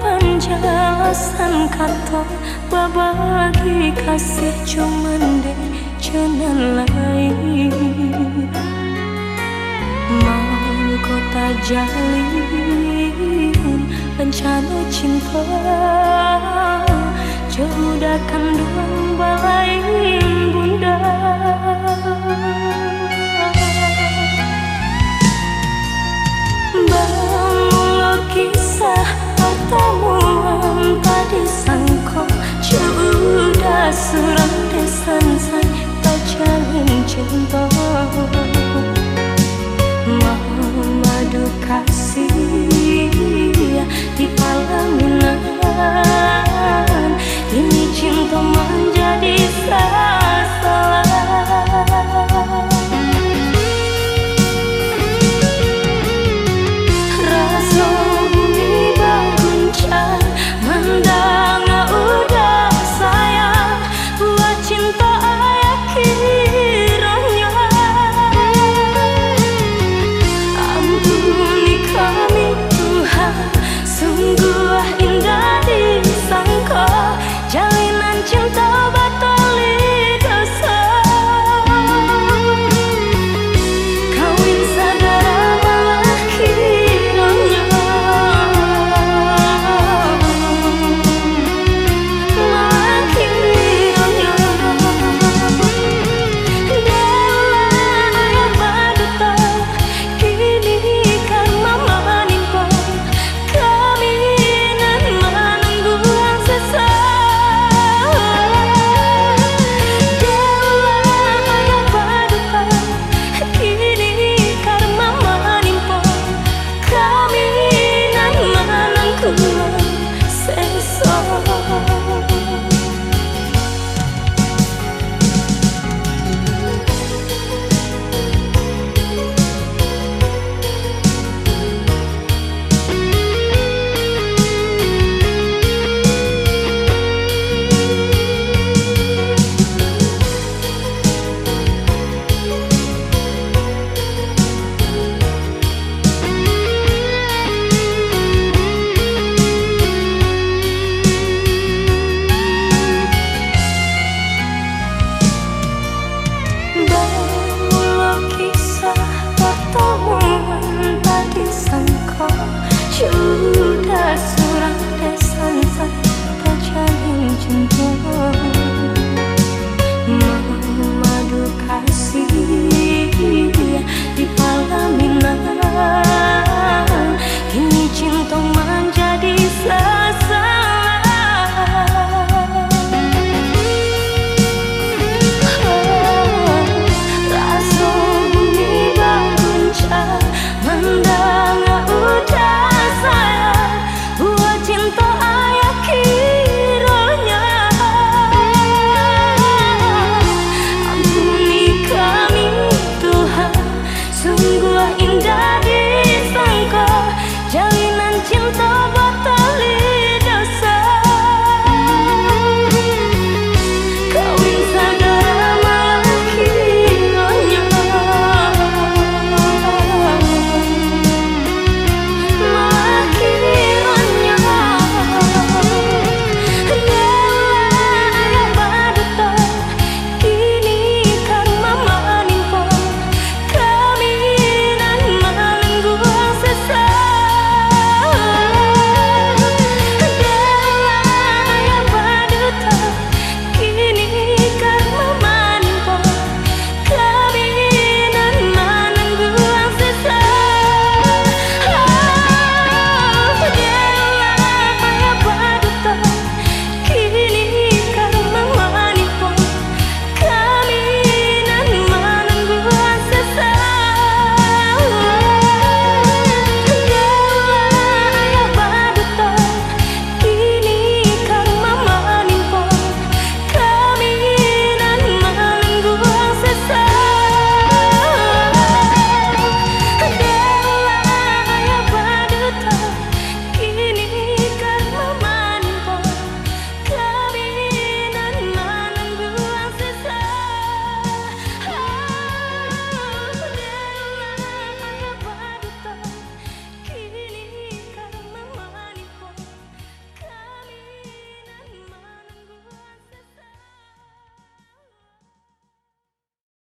penjelasan kata, Berbagi kasih cuman deh jalan lain. Mau kota jalin rencana cinta Jauh kandung balai